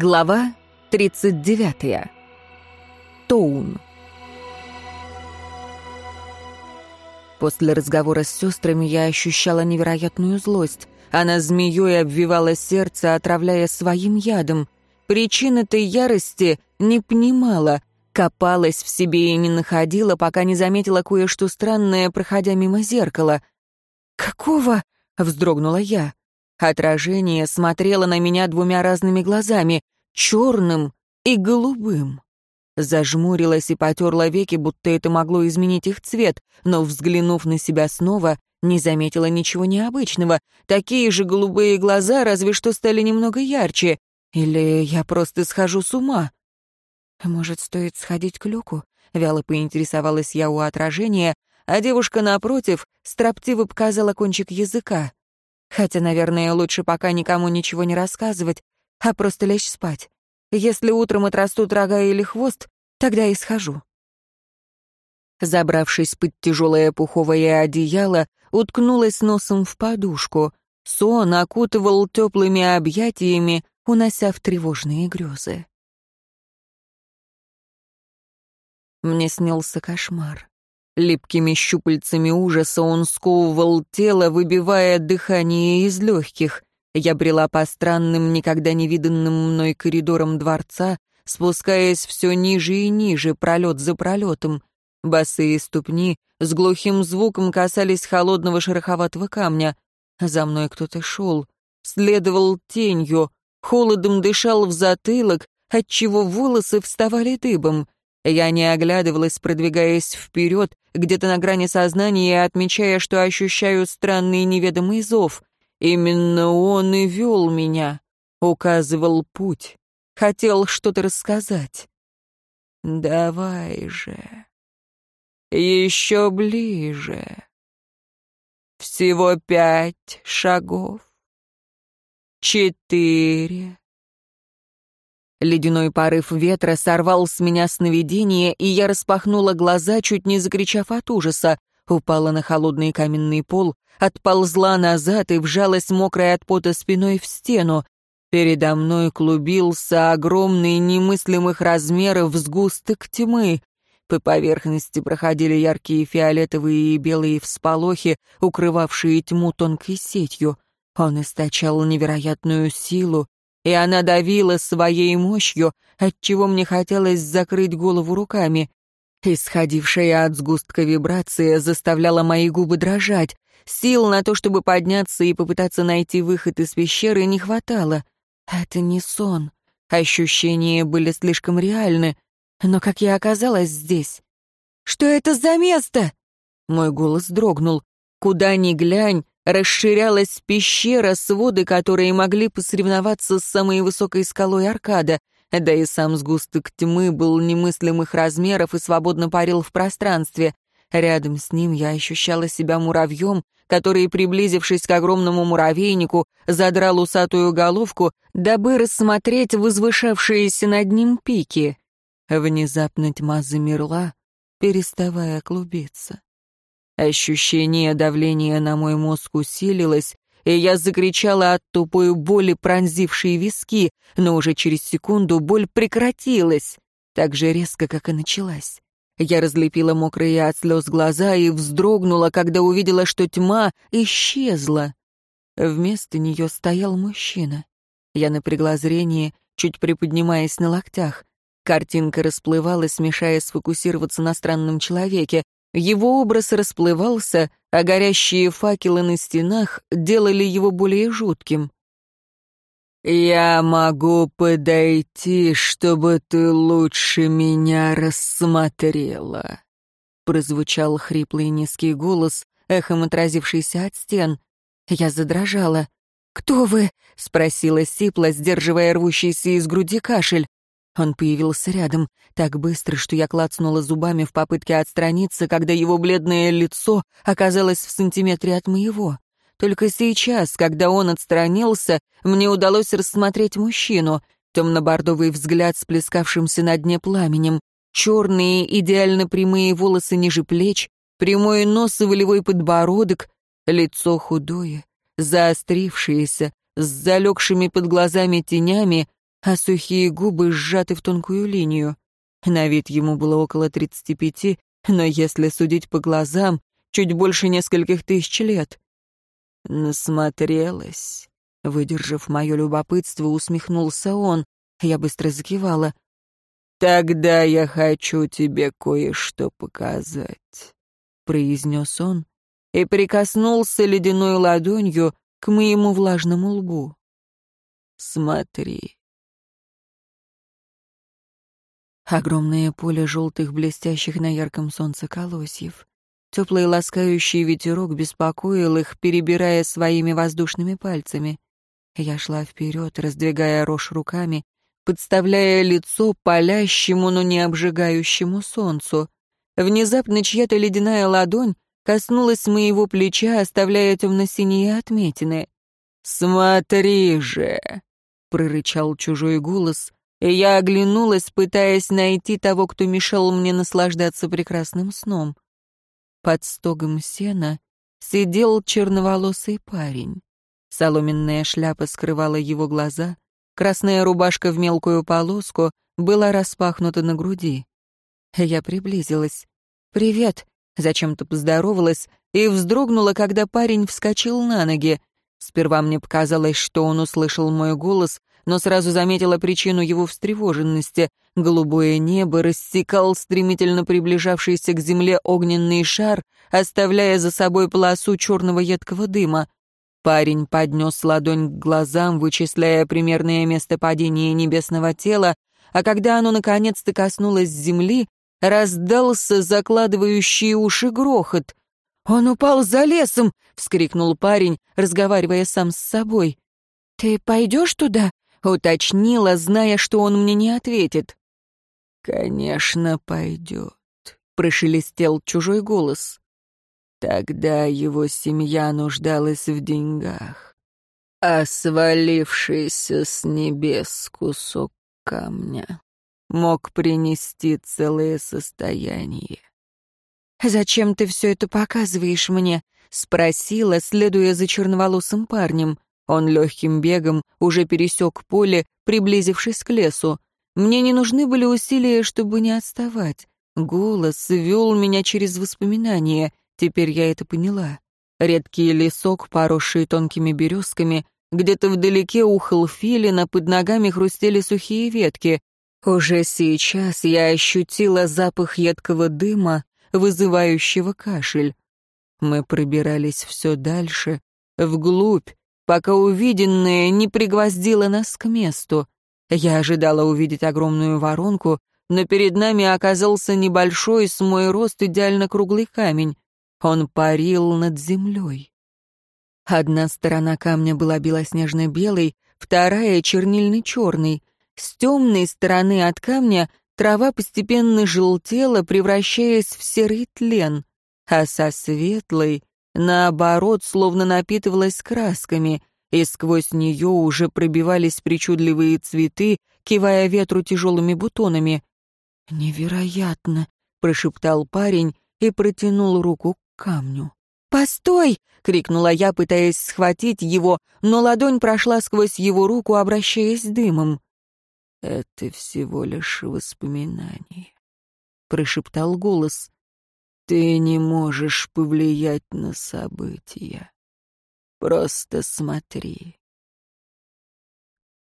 Глава 39. Тоун. После разговора с сестрами я ощущала невероятную злость. Она змеей обвивала сердце, отравляя своим ядом. Причин этой ярости не понимала, копалась в себе и не находила, пока не заметила кое-что странное, проходя мимо зеркала. «Какого?» — вздрогнула я. Отражение смотрело на меня двумя разными глазами, черным и голубым. Зажмурилась и потерла веки, будто это могло изменить их цвет, но, взглянув на себя снова, не заметила ничего необычного. Такие же голубые глаза, разве что стали немного ярче. Или я просто схожу с ума? Может, стоит сходить к люку? Вяло поинтересовалась я у отражения, а девушка напротив строптиво показала кончик языка. Хотя, наверное, лучше пока никому ничего не рассказывать, а просто лечь спать. Если утром отрастут рога или хвост, тогда и схожу. Забравшись под тяжелое пуховое одеяло, уткнулась носом в подушку. Сон окутывал теплыми объятиями, унося в тревожные грезы. Мне снился кошмар. Липкими щупальцами ужаса он сковывал тело, выбивая дыхание из легких. Я брела по странным, никогда не виданным мной коридорам дворца, спускаясь все ниже и ниже, пролет за пролетом. Босые ступни с глухим звуком касались холодного шероховатого камня. За мной кто-то шел, следовал тенью, холодом дышал в затылок, отчего волосы вставали дыбом. Я не оглядывалась, продвигаясь вперед, где-то на грани сознания, отмечая, что ощущаю странный неведомый зов. Именно он и вел меня, указывал путь, хотел что-то рассказать. «Давай же, еще ближе. Всего пять шагов. Четыре, Ледяной порыв ветра сорвал с меня сновидение, и я распахнула глаза, чуть не закричав от ужаса. Упала на холодный каменный пол, отползла назад и вжалась мокрой от пота спиной в стену. Передо мной клубился огромный, немыслимых размеров сгусток тьмы. По поверхности проходили яркие фиолетовые и белые всполохи, укрывавшие тьму тонкой сетью. Он источал невероятную силу, и она давила своей мощью, отчего мне хотелось закрыть голову руками. Исходившая от сгустка вибрация заставляла мои губы дрожать. Сил на то, чтобы подняться и попытаться найти выход из пещеры, не хватало. Это не сон. Ощущения были слишком реальны. Но как я оказалась здесь? «Что это за место?» Мой голос дрогнул. Куда ни глянь, расширялась пещера, своды которые могли посоревноваться с самой высокой скалой Аркада, да и сам сгусток тьмы был немыслимых размеров и свободно парил в пространстве. Рядом с ним я ощущала себя муравьем, который, приблизившись к огромному муравейнику, задрал усатую головку, дабы рассмотреть возвышавшиеся над ним пики. Внезапно тьма замерла, переставая клубиться. Ощущение давления на мой мозг усилилось, и я закричала от тупой боли, пронзившей виски, но уже через секунду боль прекратилась, так же резко, как и началась. Я разлепила мокрые от слез глаза и вздрогнула, когда увидела, что тьма исчезла. Вместо нее стоял мужчина. Я напрягла зрение, чуть приподнимаясь на локтях. Картинка расплывалась, мешая сфокусироваться на странном человеке. Его образ расплывался, а горящие факелы на стенах делали его более жутким. «Я могу подойти, чтобы ты лучше меня рассмотрела», — прозвучал хриплый низкий голос, эхом отразившийся от стен. Я задрожала. «Кто вы?» — спросила Сипла, сдерживая рвущийся из груди кашель. Он появился рядом, так быстро, что я клацнула зубами в попытке отстраниться, когда его бледное лицо оказалось в сантиметре от моего. Только сейчас, когда он отстранился, мне удалось рассмотреть мужчину. Темно-бордовый взгляд с плескавшимся на дне пламенем, черные идеально прямые волосы ниже плеч, прямой нос и волевой подбородок, лицо худое, заострившееся, с залегшими под глазами тенями, а сухие губы сжаты в тонкую линию. На вид ему было около тридцати пяти, но если судить по глазам, чуть больше нескольких тысяч лет. Насмотрелась. Выдержав мое любопытство, усмехнулся он. Я быстро закивала. «Тогда я хочу тебе кое-что показать», — произнес он и прикоснулся ледяной ладонью к моему влажному лбу. «Смотри». Огромное поле желтых, блестящих на ярком солнце колосьев. Теплый ласкающий ветерок беспокоил их, перебирая своими воздушными пальцами. Я шла вперед, раздвигая рожь руками, подставляя лицо палящему, но не обжигающему солнцу. Внезапно чья-то ледяная ладонь коснулась моего плеча, оставляя темно-синие отметины. «Смотри же!» — прорычал чужой голос, и я оглянулась, пытаясь найти того, кто мешал мне наслаждаться прекрасным сном. Под стогом сена сидел черноволосый парень. Соломенная шляпа скрывала его глаза — Красная рубашка в мелкую полоску была распахнута на груди. Я приблизилась. «Привет!» — зачем-то поздоровалась и вздрогнула, когда парень вскочил на ноги. Сперва мне показалось, что он услышал мой голос, но сразу заметила причину его встревоженности. Голубое небо рассекал стремительно приближавшийся к земле огненный шар, оставляя за собой полосу черного едкого дыма. Парень поднес ладонь к глазам, вычисляя примерное место падения небесного тела, а когда оно наконец-то коснулось земли, раздался закладывающий уши грохот. «Он упал за лесом!» — вскрикнул парень, разговаривая сам с собой. «Ты пойдешь туда?» — уточнила, зная, что он мне не ответит. «Конечно, пойдет», — прошелестел чужой голос. Тогда его семья нуждалась в деньгах, а свалившийся с небес кусок камня мог принести целое состояние. «Зачем ты все это показываешь мне?» — спросила, следуя за черноволосым парнем. Он легким бегом уже пересек поле, приблизившись к лесу. Мне не нужны были усилия, чтобы не отставать. Голос вел меня через воспоминания. Теперь я это поняла. Редкий лесок, поросший тонкими березками, где-то вдалеке ухал филин, а под ногами хрустели сухие ветки. Уже сейчас я ощутила запах едкого дыма, вызывающего кашель. Мы пробирались все дальше, вглубь, пока увиденное не пригвоздило нас к месту. Я ожидала увидеть огромную воронку, но перед нами оказался небольшой с мой рост идеально круглый камень. Он парил над землей. Одна сторона камня была белоснежно-белой, вторая — чернильно-черной. С темной стороны от камня трава постепенно желтела, превращаясь в серый тлен, а со светлой, наоборот, словно напитывалась красками, и сквозь нее уже пробивались причудливые цветы, кивая ветру тяжелыми бутонами. «Невероятно!» — прошептал парень и протянул руку камню. «Постой!» — крикнула я, пытаясь схватить его, но ладонь прошла сквозь его руку, обращаясь дымом. «Это всего лишь воспоминание», — прошептал голос. «Ты не можешь повлиять на события. Просто смотри».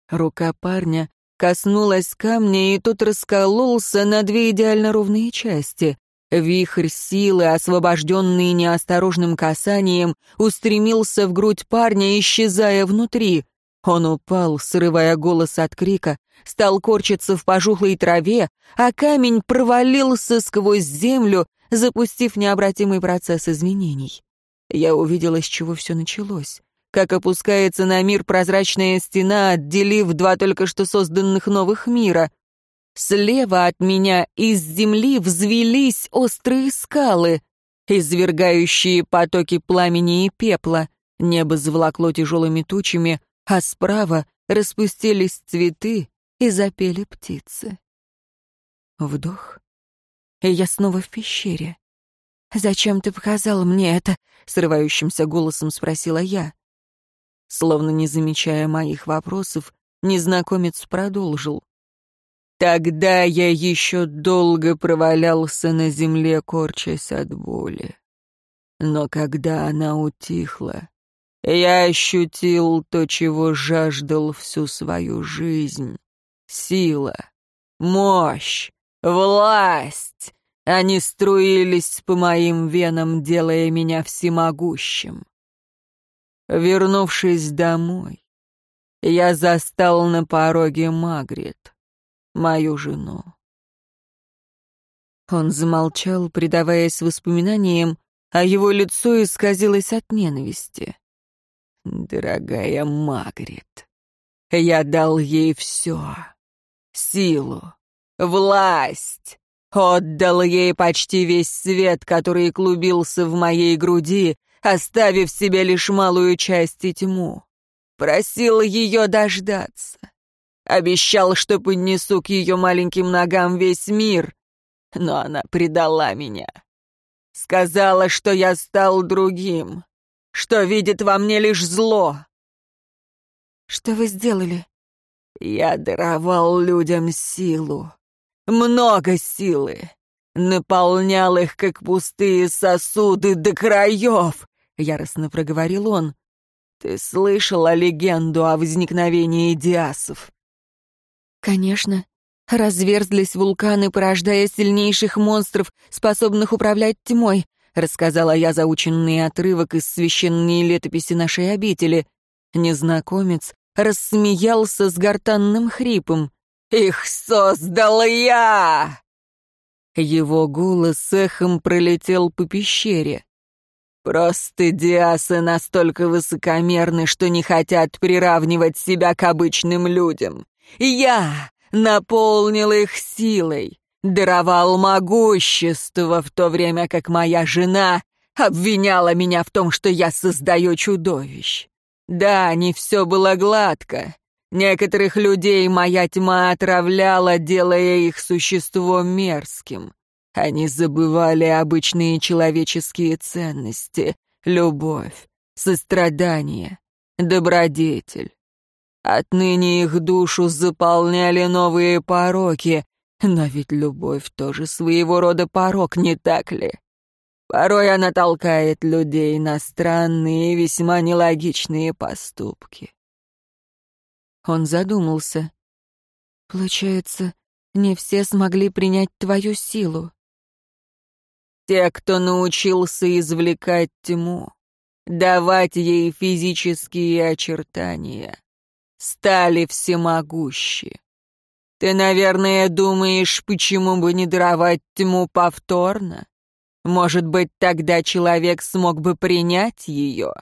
Рука парня коснулась камня, и тот раскололся на две идеально ровные части. Вихрь силы, освобожденный неосторожным касанием, устремился в грудь парня, исчезая внутри. Он упал, срывая голос от крика, стал корчиться в пожухлой траве, а камень провалился сквозь землю, запустив необратимый процесс изменений. Я увидела, с чего все началось. Как опускается на мир прозрачная стена, отделив два только что созданных новых мира. Слева от меня из земли взвелись острые скалы, извергающие потоки пламени и пепла. Небо заволокло тяжелыми тучами, а справа распустились цветы и запели птицы. Вдох, и я снова в пещере. «Зачем ты показал мне это?» — срывающимся голосом спросила я. Словно не замечая моих вопросов, незнакомец продолжил. Тогда я еще долго провалялся на земле, корчась от боли. Но когда она утихла, я ощутил то, чего жаждал всю свою жизнь. Сила, мощь, власть. Они струились по моим венам, делая меня всемогущим. Вернувшись домой, я застал на пороге Магрит, мою жену. Он замолчал, предаваясь воспоминаниям, а его лицо исказилось от ненависти. «Дорогая Магрит, я дал ей все. Силу, власть, отдал ей почти весь свет, который клубился в моей груди, оставив себе лишь малую часть и тьму. Просил ее дождаться. Обещал, что поднесу к ее маленьким ногам весь мир, но она предала меня. Сказала, что я стал другим, что видит во мне лишь зло. Что вы сделали? Я даровал людям силу. Много силы. Наполнял их, как пустые сосуды, до краев. Яростно проговорил он. Ты слышала легенду о возникновении диасов? Конечно. Разверзлись вулканы, порождая сильнейших монстров, способных управлять тьмой, рассказала я заученный отрывок из священной летописи нашей обители. Незнакомец рассмеялся с гортанным хрипом. «Их создал я!» Его голос эхом пролетел по пещере. «Просто диасы настолько высокомерны, что не хотят приравнивать себя к обычным людям. Я наполнил их силой, даровал могущество, в то время как моя жена обвиняла меня в том, что я создаю чудовищ. Да, не все было гладко. Некоторых людей моя тьма отравляла, делая их существом мерзким. Они забывали обычные человеческие ценности — любовь, сострадание, добродетель. Отныне их душу заполняли новые пороки, но ведь любовь тоже своего рода порок, не так ли? Порой она толкает людей на странные весьма нелогичные поступки. Он задумался. Получается, не все смогли принять твою силу. Те, кто научился извлекать тьму, давать ей физические очертания стали всемогущи. Ты, наверное, думаешь, почему бы не даровать тьму повторно? Может быть, тогда человек смог бы принять ее?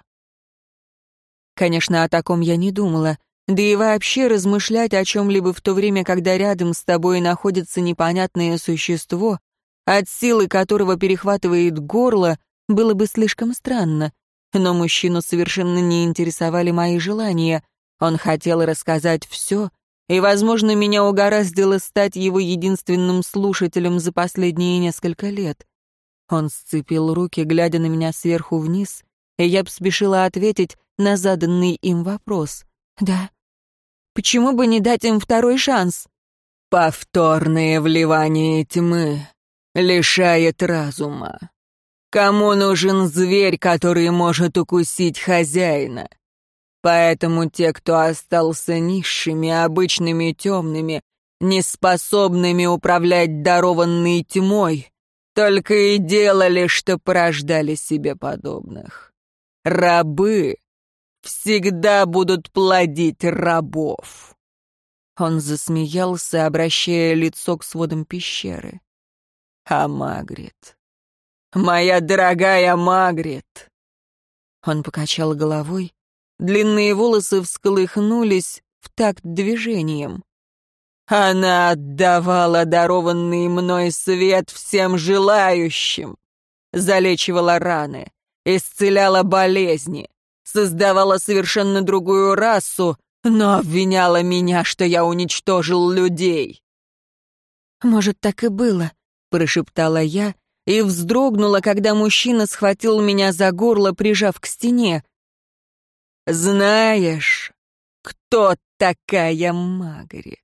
Конечно, о таком я не думала. Да и вообще размышлять о чем-либо в то время, когда рядом с тобой находится непонятное существо, от силы которого перехватывает горло, было бы слишком странно. Но мужчину совершенно не интересовали мои желания — он хотел рассказать все, и, возможно, меня угораздило стать его единственным слушателем за последние несколько лет. Он сцепил руки, глядя на меня сверху вниз, и я спешила ответить на заданный им вопрос. «Да. Почему бы не дать им второй шанс?» «Повторное вливание тьмы лишает разума. Кому нужен зверь, который может укусить хозяина? Поэтому те, кто остался низшими, обычными темными, неспособными управлять дарованной тьмой, только и делали, что порождали себе подобных. Рабы всегда будут плодить рабов. Он засмеялся, обращая лицо к сводам пещеры. А Магрит, моя дорогая Магрит. Он покачал головой, Длинные волосы всколыхнулись в такт движением. Она отдавала дарованный мной свет всем желающим, залечивала раны, исцеляла болезни, создавала совершенно другую расу, но обвиняла меня, что я уничтожил людей. «Может, так и было», — прошептала я и вздрогнула, когда мужчина схватил меня за горло, прижав к стене. Знаешь, кто такая Магрит?»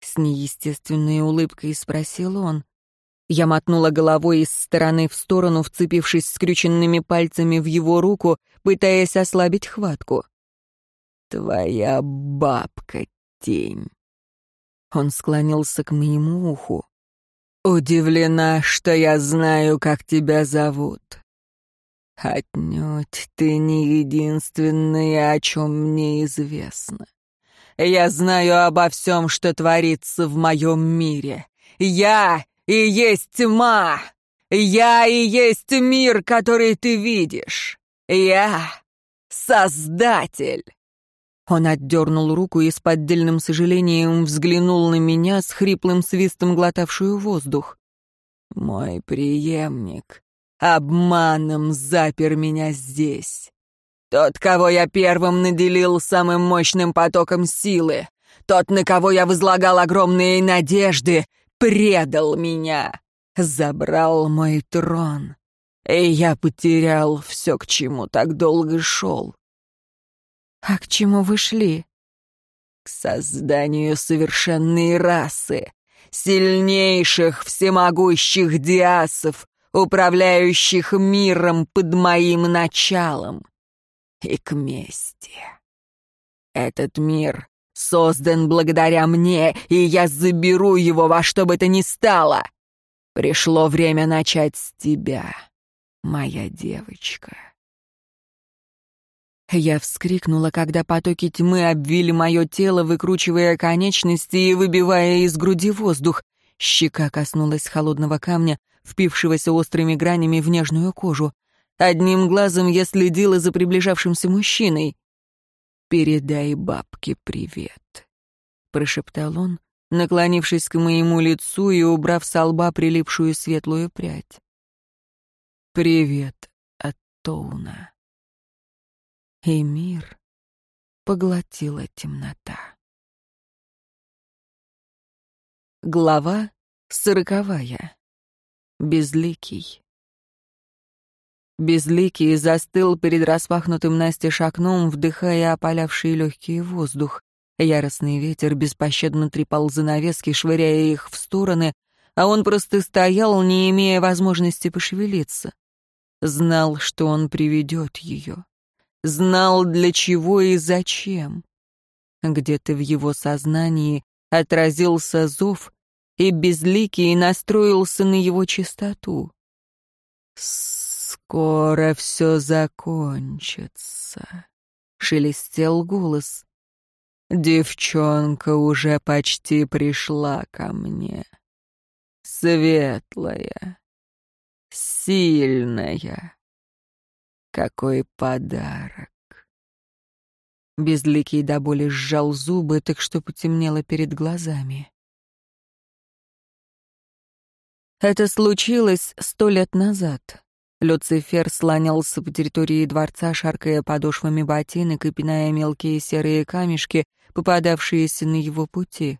С неестественной улыбкой спросил он. Я мотнула головой из стороны в сторону, вцепившись скрюченными пальцами в его руку, пытаясь ослабить хватку. «Твоя бабка, тень». Он склонился к моему уху. «Удивлена, что я знаю, как тебя зовут. Отнюдь ты не единственная, о чем мне известно. Я знаю обо всем, что творится в моем мире. Я и есть тьма. Я и есть мир, который ты видишь. Я — Создатель. Он отдернул руку и с поддельным сожалением взглянул на меня с хриплым свистом, глотавшую воздух. «Мой преемник обманом запер меня здесь. Тот, кого я первым наделил самым мощным потоком силы, тот, на кого я возлагал огромные надежды, предал меня, забрал мой трон, и я потерял все, к чему так долго шел. «А к чему вы шли?» «К созданию совершенной расы, сильнейших всемогущих диасов, управляющих миром под моим началом, и к мести. Этот мир создан благодаря мне, и я заберу его во что бы то ни стало. Пришло время начать с тебя, моя девочка. Я вскрикнула, когда потоки тьмы обвили мое тело, выкручивая конечности и выбивая из груди воздух. Щека коснулась холодного камня, впившегося острыми гранями в нежную кожу. Одним глазом я следила за приближавшимся мужчиной. «Передай бабке привет», — прошептал он, наклонившись к моему лицу и убрав со лба прилипшую светлую прядь. «Привет от Тоуна» и мир поглотила темнота. Глава сороковая. Безликий. Безликий застыл перед распахнутым настежь окном, вдыхая опалявший легкий воздух. Яростный ветер беспощадно трепал занавески, швыряя их в стороны, а он просто стоял, не имея возможности пошевелиться. Знал, что он приведет ее знал для чего и зачем. Где-то в его сознании отразился зов, и безликий настроился на его чистоту. «Скоро все закончится», — шелестел голос. «Девчонка уже почти пришла ко мне. Светлая, сильная, какой подарок! Безликий до боли сжал зубы, так что потемнело перед глазами. Это случилось сто лет назад. Люцифер слонялся по территории дворца, шаркая подошвами ботинок и пиная мелкие серые камешки, попадавшиеся на его пути.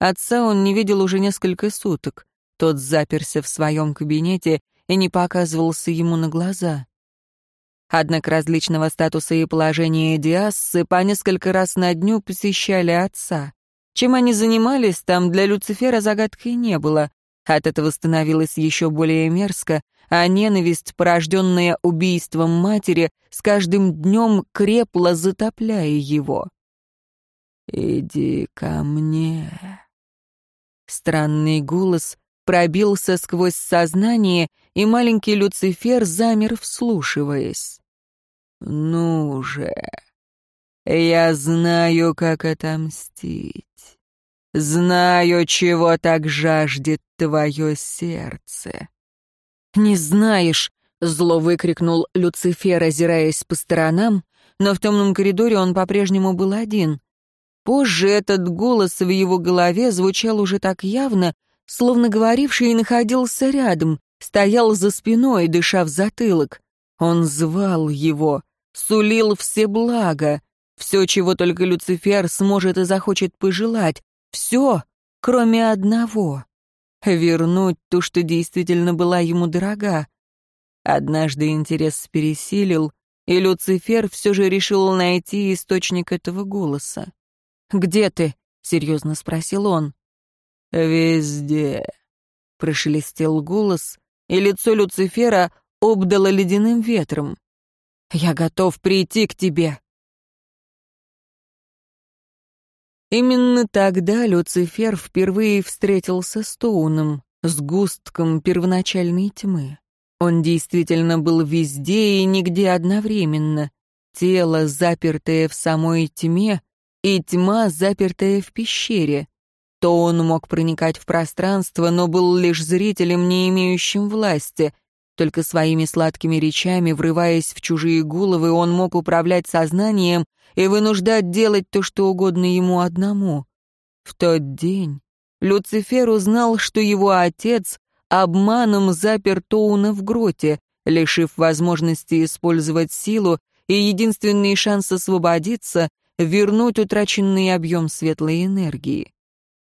Отца он не видел уже несколько суток. Тот заперся в своем кабинете и не показывался ему на глаза. Однако различного статуса и положения Диассы по несколько раз на дню посещали отца. Чем они занимались, там для Люцифера загадкой не было. От этого становилось еще более мерзко, а ненависть, порожденная убийством матери, с каждым днем крепла, затопляя его. «Иди ко мне». Странный голос пробился сквозь сознание, и маленький Люцифер замер, вслушиваясь. «Ну же, я знаю, как отомстить. Знаю, чего так жаждет твое сердце». «Не знаешь», — зло выкрикнул Люцифер, озираясь по сторонам, но в темном коридоре он по-прежнему был один. Позже этот голос в его голове звучал уже так явно, словно говоривший находился рядом, стоял за спиной, дыша в затылок. Он звал его, сулил все блага, все, чего только Люцифер сможет и захочет пожелать, все, кроме одного — вернуть ту, что действительно была ему дорога. Однажды интерес пересилил, и Люцифер все же решил найти источник этого голоса. «Где ты?» — серьезно спросил он. «Везде», — прошелестел голос, и лицо Люцифера обдало ледяным ветром. «Я готов прийти к тебе». Именно тогда Люцифер впервые встретился с Тоуном, с густком первоначальной тьмы. Он действительно был везде и нигде одновременно. Тело, запертое в самой тьме, и тьма, запертая в пещере. То он мог проникать в пространство, но был лишь зрителем, не имеющим власти. Только своими сладкими речами, врываясь в чужие головы, он мог управлять сознанием и вынуждать делать то, что угодно ему одному. В тот день Люцифер узнал, что его отец обманом запер Тоуна в гроте, лишив возможности использовать силу и единственный шанс освободиться — вернуть утраченный объем светлой энергии.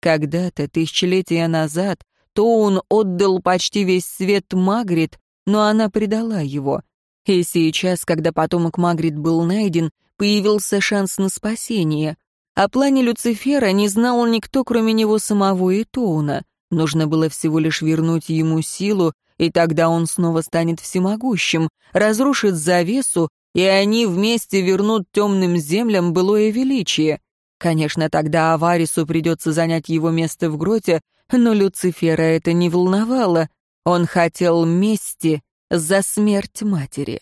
Когда-то, тысячелетия назад, Тоун отдал почти весь свет Магрит, но она предала его. И сейчас, когда потомок Магрит был найден, появился шанс на спасение. О плане Люцифера не знал никто, кроме него самого и Тоуна. Нужно было всего лишь вернуть ему силу, и тогда он снова станет всемогущим, разрушит завесу, и они вместе вернут темным землям былое величие. Конечно, тогда Аварису придется занять его место в гроте, но Люцифера это не волновало. Он хотел мести за смерть матери.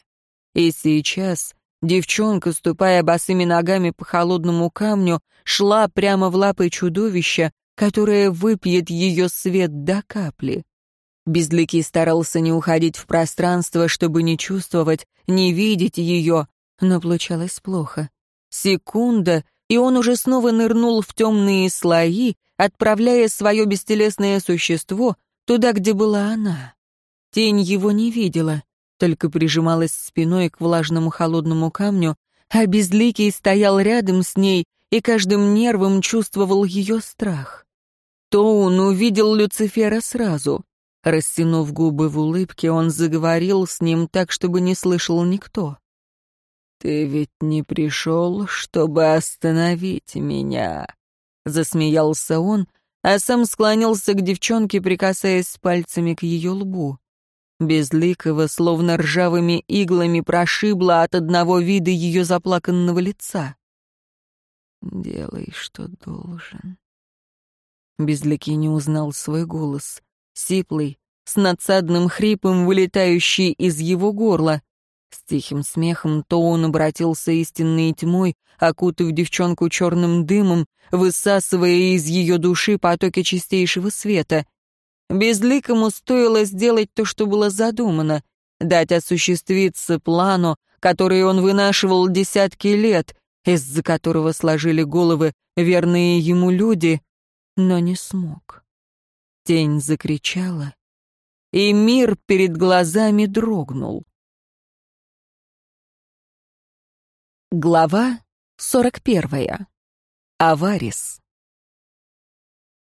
И сейчас девчонка, ступая босыми ногами по холодному камню, шла прямо в лапы чудовища, которое выпьет ее свет до капли. Безликий старался не уходить в пространство, чтобы не чувствовать, не видеть ее, но получалось плохо. Секунда, и он уже снова нырнул в темные слои, отправляя свое бестелесное существо туда, где была она. Тень его не видела, только прижималась спиной к влажному холодному камню, а Безликий стоял рядом с ней и каждым нервом чувствовал ее страх. Тоун увидел Люцифера сразу. Растянув губы в улыбке, он заговорил с ним так, чтобы не слышал никто. «Ты ведь не пришел, чтобы остановить меня?» Засмеялся он, а сам склонился к девчонке, прикасаясь пальцами к ее лбу. Безликого, словно ржавыми иглами, прошибло от одного вида ее заплаканного лица. «Делай, что должен», Безликий не узнал свой голос. Сиплый, с надсадным хрипом, вылетающий из его горла. С тихим смехом Тоун обратился истинной тьмой, окутав девчонку черным дымом, высасывая из ее души потоки чистейшего света. Безликому стоило сделать то, что было задумано, дать осуществиться плану, который он вынашивал десятки лет, из-за которого сложили головы верные ему люди, но не смог. Тень закричала, и мир перед глазами дрогнул. Глава сорок первая. Аварис.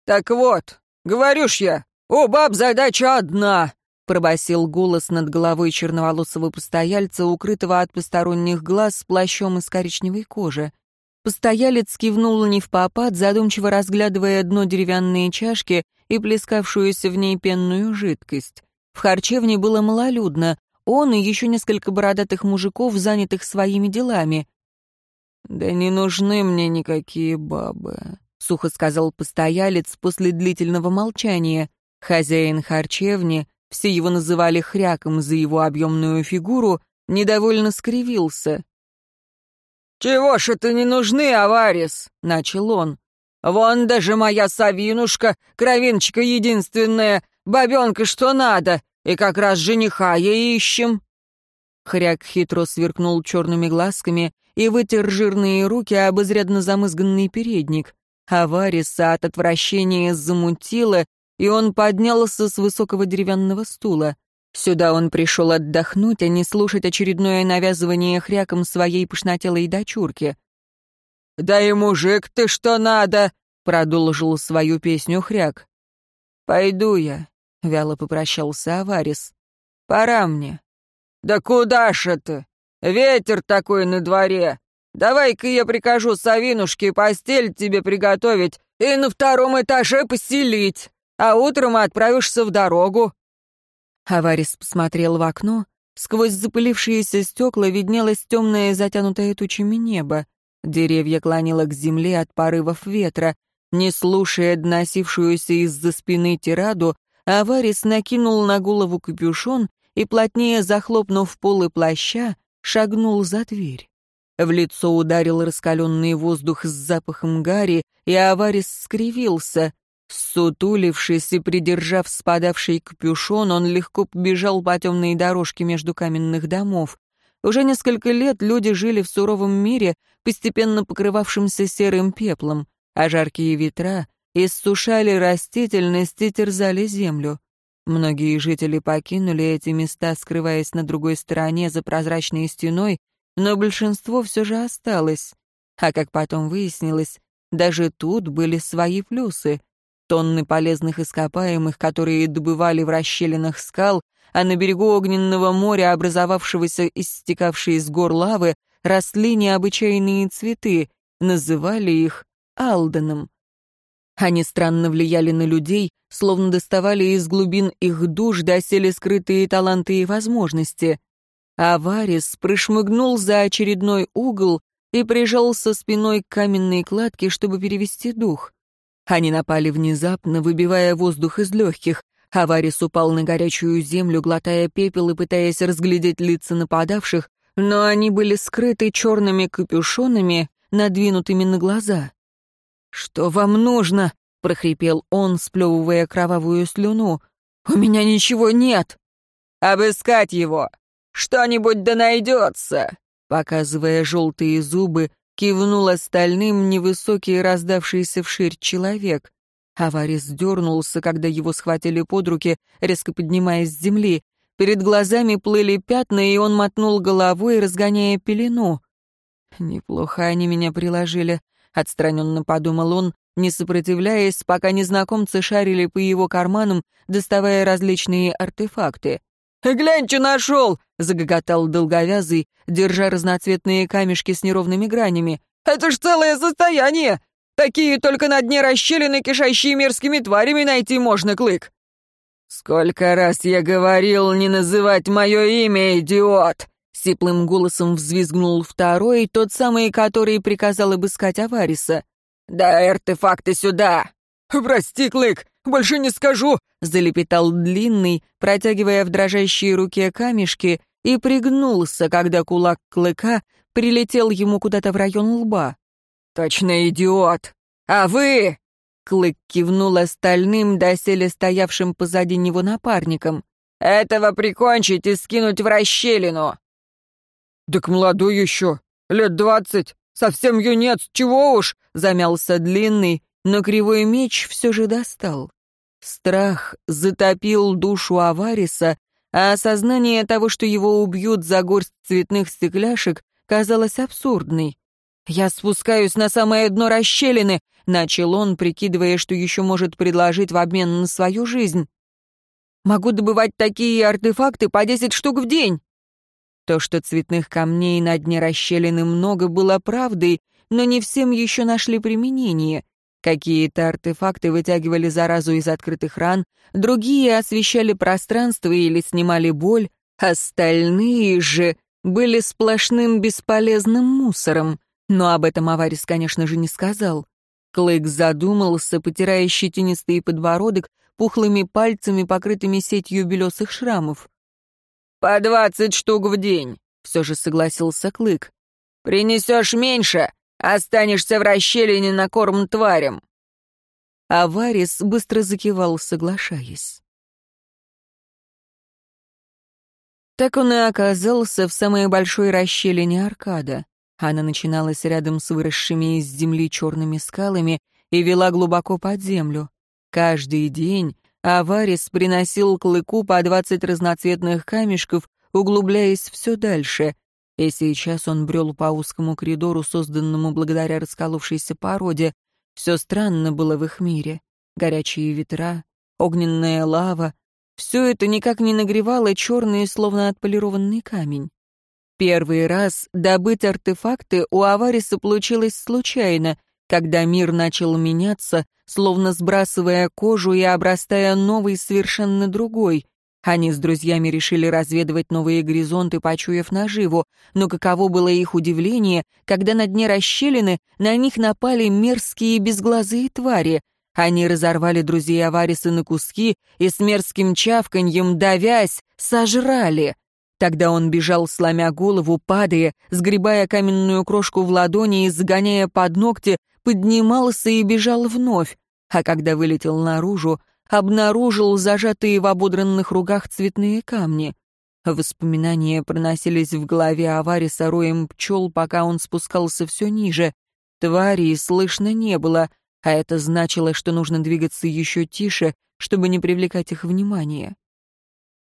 «Так вот, говорю ж я, у баб задача одна!» пробасил голос над головой черноволосого постояльца, укрытого от посторонних глаз с плащом из коричневой кожи. Постоялец кивнул не в попад, задумчиво разглядывая дно деревянной чашки и плескавшуюся в ней пенную жидкость. В харчевне было малолюдно, он и еще несколько бородатых мужиков, занятых своими делами. «Да не нужны мне никакие бабы», — сухо сказал постоялец после длительного молчания. Хозяин харчевни, все его называли хряком за его объемную фигуру, недовольно скривился. «Чего ж это не нужны, Аварис?» — начал он. «Вон даже моя Савинушка, кровиночка единственная, бабенка что надо, и как раз жениха ей ищем». Хряк хитро сверкнул черными глазками и вытер жирные руки об изрядно замызганный передник. Авариса от отвращения замутило, и он поднялся с высокого деревянного стула. Сюда он пришел отдохнуть, а не слушать очередное навязывание хряком своей пышнотелой дочурки. «Да и мужик ты что надо!» — продолжил свою песню хряк. «Пойду я», — вяло попрощался Аварис. «Пора мне». «Да куда ж это? Ветер такой на дворе. Давай-ка я прикажу Савинушке постель тебе приготовить и на втором этаже поселить, а утром отправишься в дорогу». Аварис посмотрел в окно. Сквозь запылившиеся стекла виднелось темное, затянутое тучами небо. Деревья клонило к земле от порывов ветра. Не слушая доносившуюся из-за спины тираду, Аварис накинул на голову капюшон и, плотнее захлопнув полы плаща, шагнул за дверь. В лицо ударил раскаленный воздух с запахом гари, и Аварис скривился. Сутулившись и придержав спадавший капюшон, он легко побежал по темной дорожке между каменных домов. Уже несколько лет люди жили в суровом мире, постепенно покрывавшемся серым пеплом, а жаркие ветра иссушали растительность и терзали землю. Многие жители покинули эти места, скрываясь на другой стороне за прозрачной стеной, но большинство все же осталось. А как потом выяснилось, даже тут были свои плюсы. Тонны полезных ископаемых, которые добывали в расщелинах скал, а на берегу огненного моря, образовавшегося из стекавшей из гор лавы, росли необычайные цветы, называли их Алденом. Они странно влияли на людей, словно доставали из глубин их душ доселе скрытые таланты и возможности. Аварис прошмыгнул за очередной угол и прижался спиной к каменной кладке, чтобы перевести дух. Они напали внезапно, выбивая воздух из легких. Аварис упал на горячую землю, глотая пепел и пытаясь разглядеть лица нападавших, но они были скрыты черными капюшонами, надвинутыми на глаза. «Что вам нужно?» — прохрипел он, сплевывая кровавую слюну. «У меня ничего нет!» «Обыскать его! Что-нибудь да найдется!» Показывая желтые зубы, кивнул остальным невысокий раздавшийся вширь человек. Аварис дернулся, когда его схватили под руки, резко поднимаясь с земли. Перед глазами плыли пятна, и он мотнул головой, разгоняя пелену. «Неплохо они меня приложили», Отстраненно подумал он, не сопротивляясь, пока незнакомцы шарили по его карманам, доставая различные артефакты. «Глянь, что нашел!» — загоготал долговязый, держа разноцветные камешки с неровными гранями. «Это ж целое состояние! Такие только на дне расщелины, кишащие мерзкими тварями, найти можно, Клык!» «Сколько раз я говорил не называть мое имя, идиот!» Сиплым голосом взвизгнул второй, тот самый, который приказал обыскать Авариса. «Дай артефакты сюда!» «Прости, Клык, больше не скажу!» — залепетал длинный, протягивая в дрожащие руки камешки, и пригнулся, когда кулак Клыка прилетел ему куда-то в район лба. «Точно идиот! А вы...» Клык кивнул остальным, доселе стоявшим позади него напарникам. «Этого прикончить и скинуть в расщелину!» «Так молодой еще, лет двадцать, совсем юнец, чего уж!» замялся длинный, но кривой меч все же достал. Страх затопил душу Авариса, а осознание того, что его убьют за горсть цветных стекляшек, казалось абсурдной. «Я спускаюсь на самое дно расщелины», — начал он, прикидывая, что еще может предложить в обмен на свою жизнь. «Могу добывать такие артефакты по десять штук в день». То, что цветных камней на дне расщелины много, было правдой, но не всем еще нашли применение. Какие-то артефакты вытягивали заразу из открытых ран, другие освещали пространство или снимали боль, остальные же были сплошным бесполезным мусором. Но об этом Аварис, конечно же, не сказал. Клык задумался, потирая щетинистый подбородок пухлыми пальцами, покрытыми сетью белесых шрамов. «По двадцать штук в день», — все же согласился Клык. «Принесешь меньше, останешься в расщелине на корм тварям». А Варис быстро закивал, соглашаясь. Так он и оказался в самой большой расщелине аркада. Она начиналась рядом с выросшими из земли черными скалами и вела глубоко под землю. Каждый день Аварис приносил клыку по двадцать разноцветных камешков, углубляясь все дальше, и сейчас он брел по узкому коридору, созданному благодаря расколовшейся породе. Все странно было в их мире. Горячие ветра, огненная лава — все это никак не нагревало черный, словно отполированный камень. Первый раз добыть артефакты у Авариса получилось случайно, когда мир начал меняться, словно сбрасывая кожу и обрастая новой, совершенно другой. Они с друзьями решили разведывать новые горизонты, почуяв наживу, но каково было их удивление, когда на дне расщелины на них напали мерзкие безглазые твари. Они разорвали друзей Авариса на куски и с мерзким чавканьем, давясь, сожрали. Тогда он бежал, сломя голову, падая, сгребая каменную крошку в ладони и загоняя под ногти, поднимался и бежал вновь, а когда вылетел наружу, обнаружил зажатые в ободранных ругах цветные камни. Воспоминания проносились в голове Авариса роем пчел, пока он спускался все ниже. Тварей слышно не было, а это значило, что нужно двигаться еще тише, чтобы не привлекать их внимание.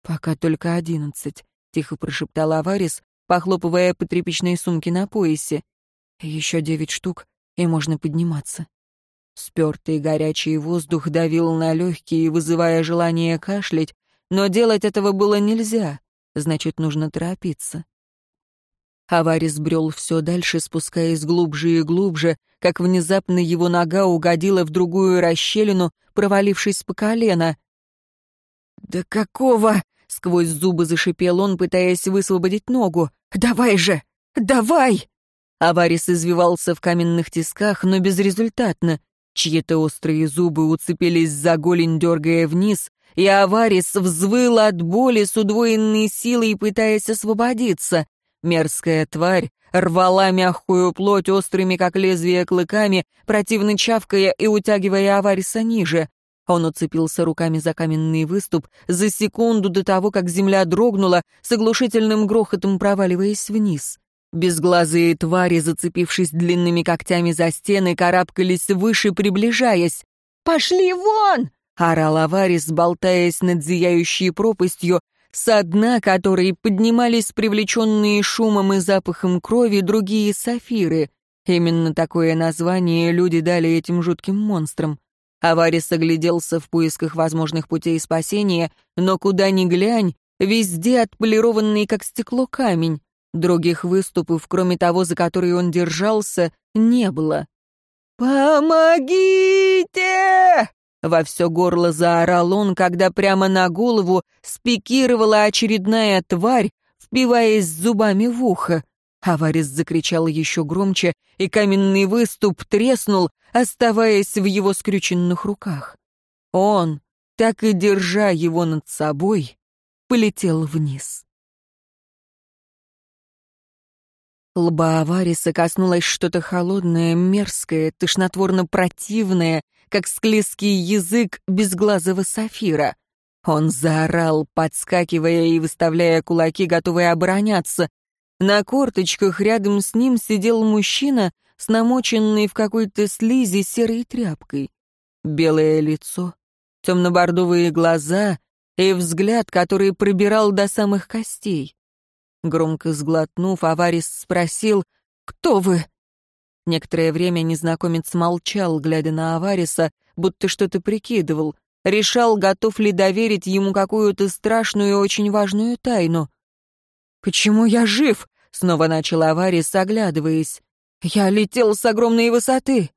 «Пока только одиннадцать», — тихо прошептал Аварис, похлопывая по тряпичной сумке на поясе. «Еще девять штук, и можно подниматься. Спертый горячий воздух давил на легкие, вызывая желание кашлять, но делать этого было нельзя, значит, нужно торопиться. Аварис брел все дальше, спускаясь глубже и глубже, как внезапно его нога угодила в другую расщелину, провалившись по колено. «Да какого?» — сквозь зубы зашипел он, пытаясь высвободить ногу. «Давай же! Давай!» Аварис извивался в каменных тисках, но безрезультатно. Чьи-то острые зубы уцепились за голень, дергая вниз, и Аварис взвыл от боли с удвоенной силой, пытаясь освободиться. Мерзкая тварь рвала мягкую плоть острыми, как лезвие, клыками, противно чавкая и утягивая Авариса ниже. Он уцепился руками за каменный выступ за секунду до того, как земля дрогнула, с оглушительным грохотом проваливаясь вниз. Безглазые твари, зацепившись длинными когтями за стены, карабкались выше, приближаясь. «Пошли вон!» — орал Аварис, болтаясь над зияющей пропастью, со дна которой поднимались привлеченные шумом и запахом крови другие сафиры. Именно такое название люди дали этим жутким монстрам. Аварис огляделся в поисках возможных путей спасения, но куда ни глянь, везде отполированный как стекло камень. Других выступов, кроме того, за который он держался, не было. «Помогите!» Во все горло заорал он, когда прямо на голову спикировала очередная тварь, впиваясь зубами в ухо. Аварис закричал еще громче, и каменный выступ треснул, оставаясь в его скрюченных руках. Он, так и держа его над собой, полетел вниз. Лба Авариса коснулось что-то холодное, мерзкое, тошнотворно противное, как склизкий язык безглазого сафира. Он заорал, подскакивая и выставляя кулаки, готовые обороняться. На корточках рядом с ним сидел мужчина с намоченной в какой-то слизи серой тряпкой. Белое лицо, темно-бордовые глаза и взгляд, который пробирал до самых костей. Громко сглотнув, Аварис спросил «Кто вы?» Некоторое время незнакомец молчал, глядя на Авариса, будто что-то прикидывал, решал, готов ли доверить ему какую-то страшную и очень важную тайну. «Почему я жив?» — снова начал Аварис, оглядываясь. «Я летел с огромной высоты».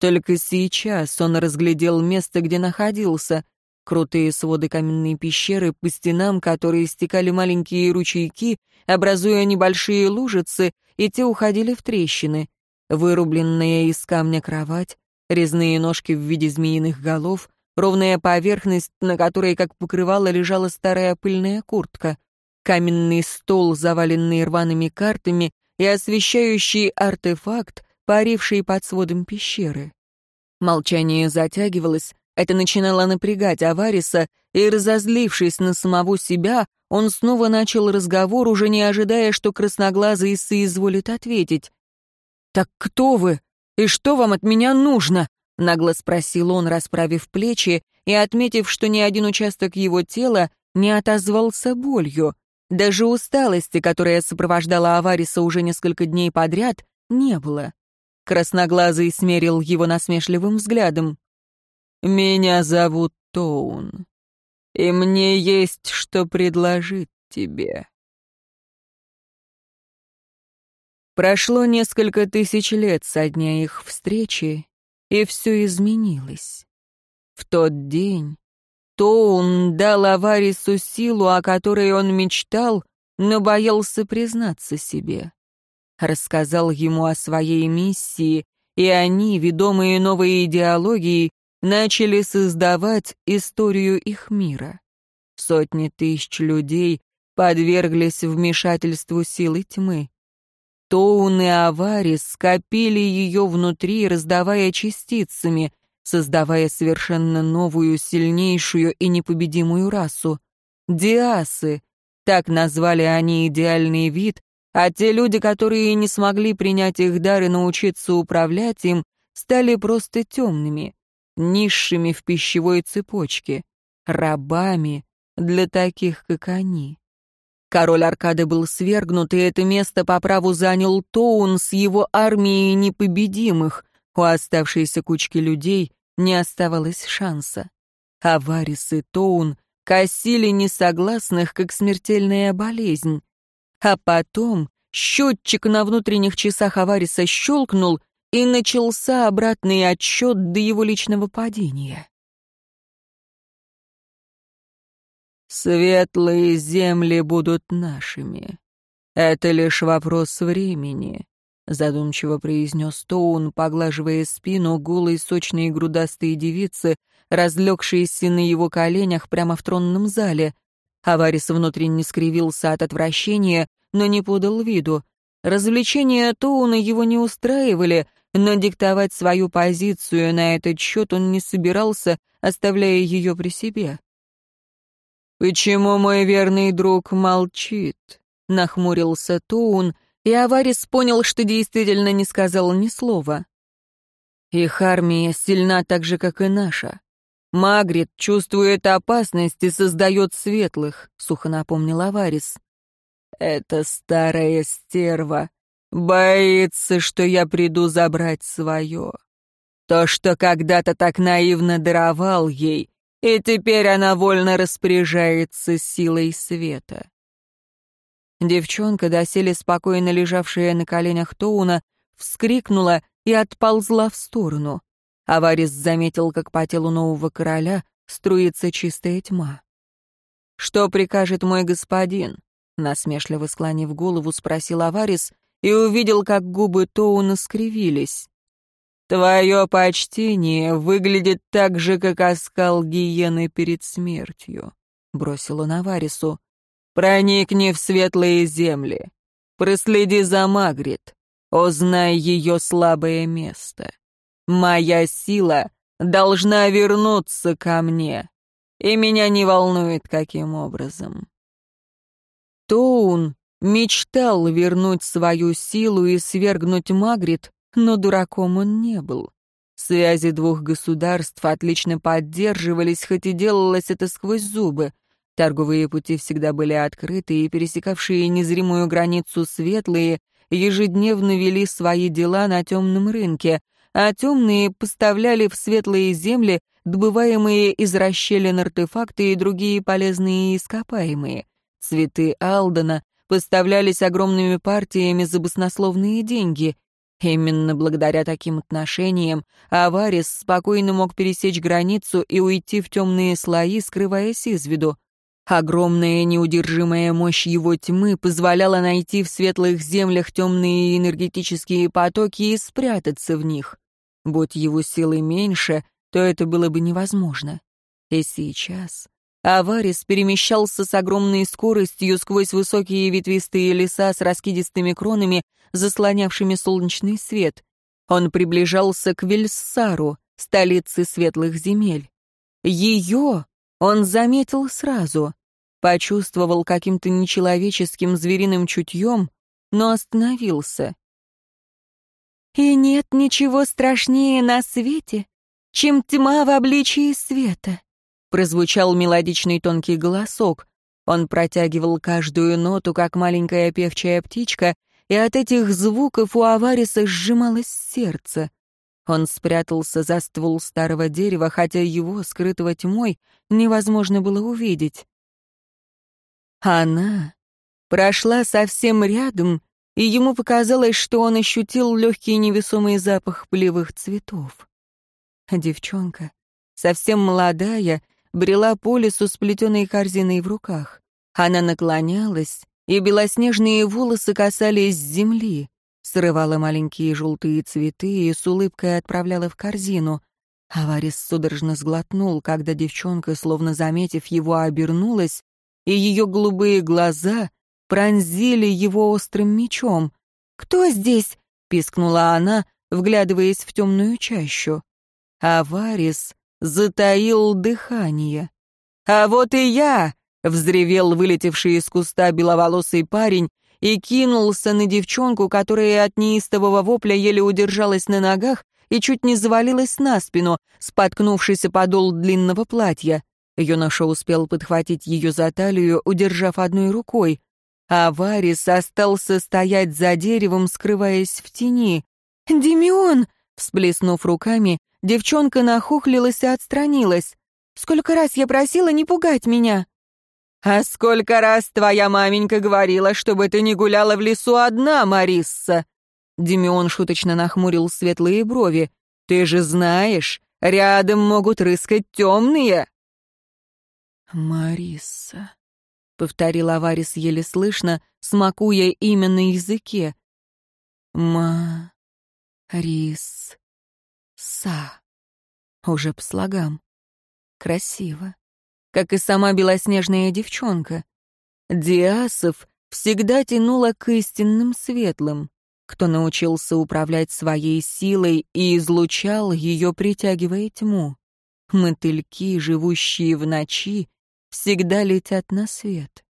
Только сейчас он разглядел место, где находился. Крутые своды каменной пещеры, по стенам которые стекали маленькие ручейки, образуя небольшие лужицы, и те уходили в трещины. Вырубленная из камня кровать, резные ножки в виде змеиных голов, ровная поверхность, на которой, как покрывало, лежала старая пыльная куртка, каменный стол, заваленный рваными картами и освещающий артефакт, паривший под сводом пещеры. Молчание затягивалось, это начинало напрягать Авариса, и, разозлившись на самого себя, он снова начал разговор, уже не ожидая, что красноглазый соизволит ответить. «Так кто вы? И что вам от меня нужно?» — нагло спросил он, расправив плечи, и отметив, что ни один участок его тела не отозвался болью. Даже усталости, которая сопровождала Авариса уже несколько дней подряд, не было. Красноглазый смерил его насмешливым взглядом. Меня зовут Тоун, и мне есть что предложить тебе. Прошло несколько тысяч лет со дня их встречи, и все изменилось. В тот день Тоун дал Аварису силу, о которой он мечтал, но боялся признаться себе. Рассказал ему о своей миссии, и они, ведомые новой идеологией, начали создавать историю их мира. Сотни тысяч людей подверглись вмешательству силы тьмы. Тоун и Аварис скопили ее внутри, раздавая частицами, создавая совершенно новую, сильнейшую и непобедимую расу. Диасы. Так назвали они идеальный вид, а те люди, которые не смогли принять их дар и научиться управлять им, стали просто темными, низшими в пищевой цепочке, рабами для таких, как они. Король Аркады был свергнут, и это место по праву занял Тоун с его армией непобедимых. У оставшейся кучки людей не оставалось шанса. Аварис и Тоун косили несогласных, как смертельная болезнь. А потом счетчик на внутренних часах Авариса щелкнул, и начался обратный отсчет до его личного падения. Светлые земли будут нашими. Это лишь вопрос времени, задумчиво произнес Тоун, поглаживая спину голой сочной грудастой девицы, разлегшейся на его коленях прямо в тронном зале. Аварис внутренне скривился от отвращения, но не подал виду. Развлечения Тоуна его не устраивали, но диктовать свою позицию на этот счет он не собирался, оставляя ее при себе. «Почему мой верный друг молчит?» — нахмурился Тоун, и Аварис понял, что действительно не сказал ни слова. «Их армия сильна так же, как и наша. Магрит чувствует опасность и создает светлых», — сухо напомнил Аварис. «Это старая стерва. Боится, что я приду забрать свое. То, что когда-то так наивно даровал ей, и теперь она вольно распоряжается силой света. Девчонка, доселе спокойно лежавшая на коленях Тоуна, вскрикнула и отползла в сторону. Аварис заметил, как по телу нового короля струится чистая тьма. «Что прикажет мой господин?» Насмешливо склонив голову, спросил Аварис и увидел, как губы Тоуна скривились. Твое почтение выглядит так же, как оскал гиены перед смертью», — бросил он Аварису. «Проникни в светлые земли. Проследи за Магрит. Узнай ее слабое место. Моя сила должна вернуться ко мне, и меня не волнует, каким образом». Тоун мечтал вернуть свою силу и свергнуть Магрит, но дураком он не был. Связи двух государств отлично поддерживались, хоть и делалось это сквозь зубы. Торговые пути всегда были открыты, и пересекавшие незримую границу светлые ежедневно вели свои дела на темном рынке, а темные поставляли в светлые земли добываемые из расщелин артефакты и другие полезные ископаемые. Цветы Алдена поставлялись огромными партиями за баснословные деньги, Именно благодаря таким отношениям Аварис спокойно мог пересечь границу и уйти в темные слои, скрываясь из виду. Огромная неудержимая мощь его тьмы позволяла найти в светлых землях темные энергетические потоки и спрятаться в них. Будь его силы меньше, то это было бы невозможно. И сейчас Аварис перемещался с огромной скоростью сквозь высокие ветвистые леса с раскидистыми кронами, заслонявшими солнечный свет. Он приближался к Вельсару, столице светлых земель. Ее он заметил сразу, почувствовал каким-то нечеловеческим звериным чутьем, но остановился. «И нет ничего страшнее на свете, чем тьма в обличии света», прозвучал мелодичный тонкий голосок. Он протягивал каждую ноту, как маленькая певчая птичка, и от этих звуков у Авариса сжималось сердце. Он спрятался за ствол старого дерева, хотя его, скрытого тьмой, невозможно было увидеть. Она прошла совсем рядом и ему показалось, что он ощутил легкий невесомый запах полевых цветов. Девчонка, совсем молодая, брела по лесу с плетеной корзиной в руках. Она наклонялась, и белоснежные волосы касались земли, срывала маленькие желтые цветы и с улыбкой отправляла в корзину. Аварис судорожно сглотнул, когда девчонка, словно заметив его, обернулась, и ее голубые глаза пронзили его острым мечом. «Кто здесь?» — пискнула она, вглядываясь в темную чащу. Аварис затаил дыхание. «А вот и я!» — взревел вылетевший из куста беловолосый парень и кинулся на девчонку, которая от неистового вопля еле удержалась на ногах и чуть не завалилась на спину, споткнувшись подол длинного платья. Юноша успел подхватить ее за талию, удержав одной рукой. А Варис остался стоять за деревом, скрываясь в тени. «Демион!» — всплеснув руками, девчонка нахухлилась и отстранилась. «Сколько раз я просила не пугать меня!» «А сколько раз твоя маменька говорила, чтобы ты не гуляла в лесу одна, Марисса?» Демион шуточно нахмурил светлые брови. «Ты же знаешь, рядом могут рыскать темные!» «Марисса», — повторил Аварис еле слышно, смакуя имя на языке. «Ма... Рис... Са». Уже по слогам. Красиво как и сама белоснежная девчонка. Диасов всегда тянула к истинным светлым. Кто научился управлять своей силой и излучал ее, притягивая тьму. Мотыльки, живущие в ночи, всегда летят на свет.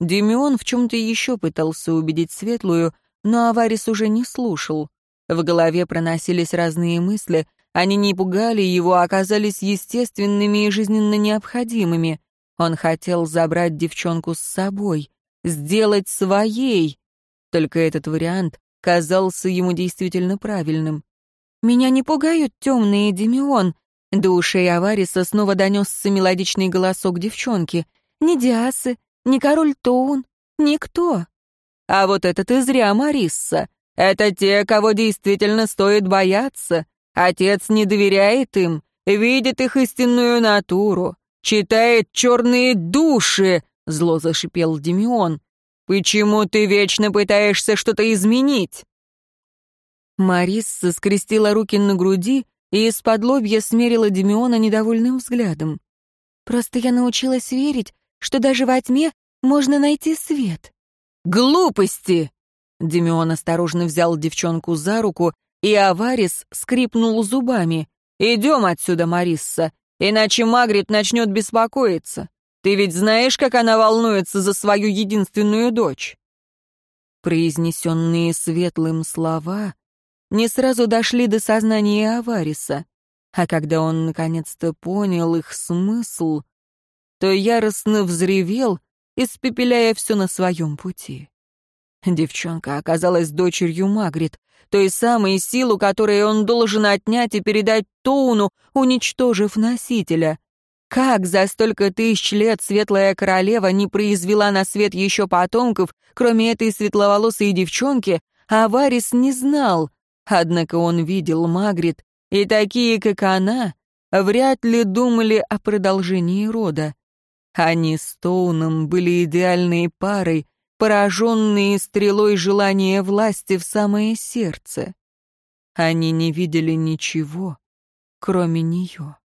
Демион в чем-то еще пытался убедить светлую, но Аварис уже не слушал. В голове проносились разные мысли, они не пугали его, а оказались естественными и жизненно необходимыми. Он хотел забрать девчонку с собой, сделать своей. Только этот вариант казался ему действительно правильным. «Меня не пугают темные, Демион», до ушей Авариса снова донесся мелодичный голосок девчонки. «Ни Диасы, ни король Тоун, никто». «А вот это ты зря, Марисса. Это те, кого действительно стоит бояться. Отец не доверяет им, видит их истинную натуру, читает черные души, зло зашипел Демион. Почему ты вечно пытаешься что-то изменить? Марисса скрестила руки на груди и из-под лобья смерила Демиона недовольным взглядом. «Просто я научилась верить, что даже во тьме можно найти свет». «Глупости!» Демион осторожно взял девчонку за руку и Аварис скрипнул зубами. «Идем отсюда, Марисса, иначе Магрит начнет беспокоиться. Ты ведь знаешь, как она волнуется за свою единственную дочь?» Произнесенные светлым слова не сразу дошли до сознания Авариса, а когда он наконец-то понял их смысл, то яростно взревел, испепеляя все на своем пути. Девчонка оказалась дочерью Магрит, той самой силу, которую он должен отнять и передать Тоуну, уничтожив носителя. Как за столько тысяч лет светлая королева не произвела на свет еще потомков, кроме этой светловолосой девчонки, Аварис не знал. Однако он видел Магрит, и такие, как она, вряд ли думали о продолжении рода. Они с Тоуном были идеальной парой, пораженные стрелой желания власти в самое сердце. Они не видели ничего, кроме нее.